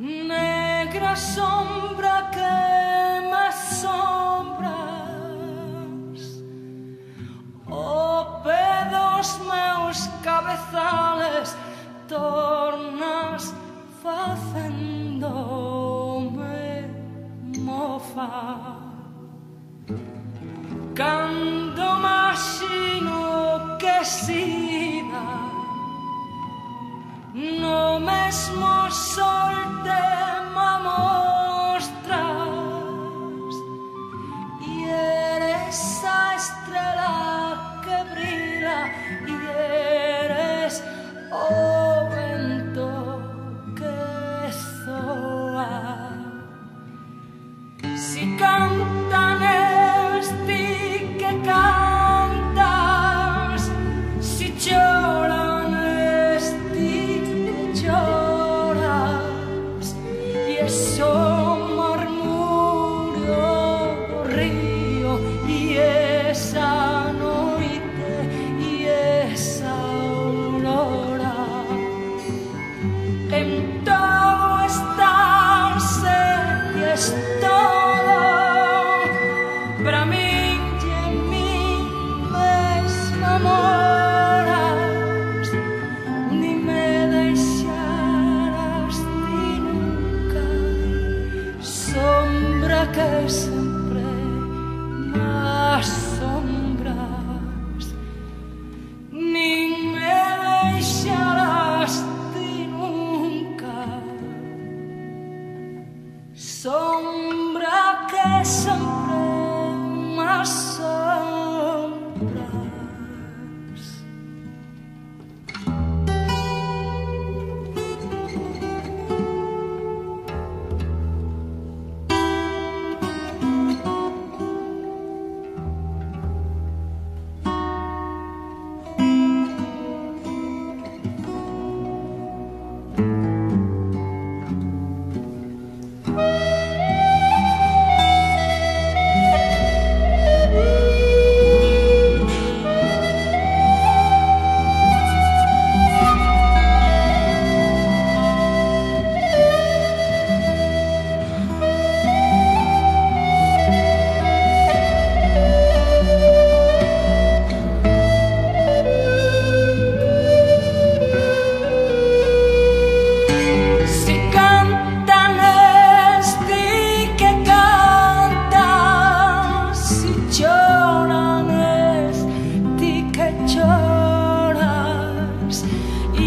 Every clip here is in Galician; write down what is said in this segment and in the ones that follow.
negra sombra que me sombras? O pedos meus cabezales tornas facendome mofa. Cando imagino que sida no mesmo sol so curse.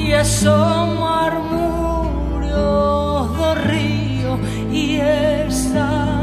y asomo armurios de río y el sal.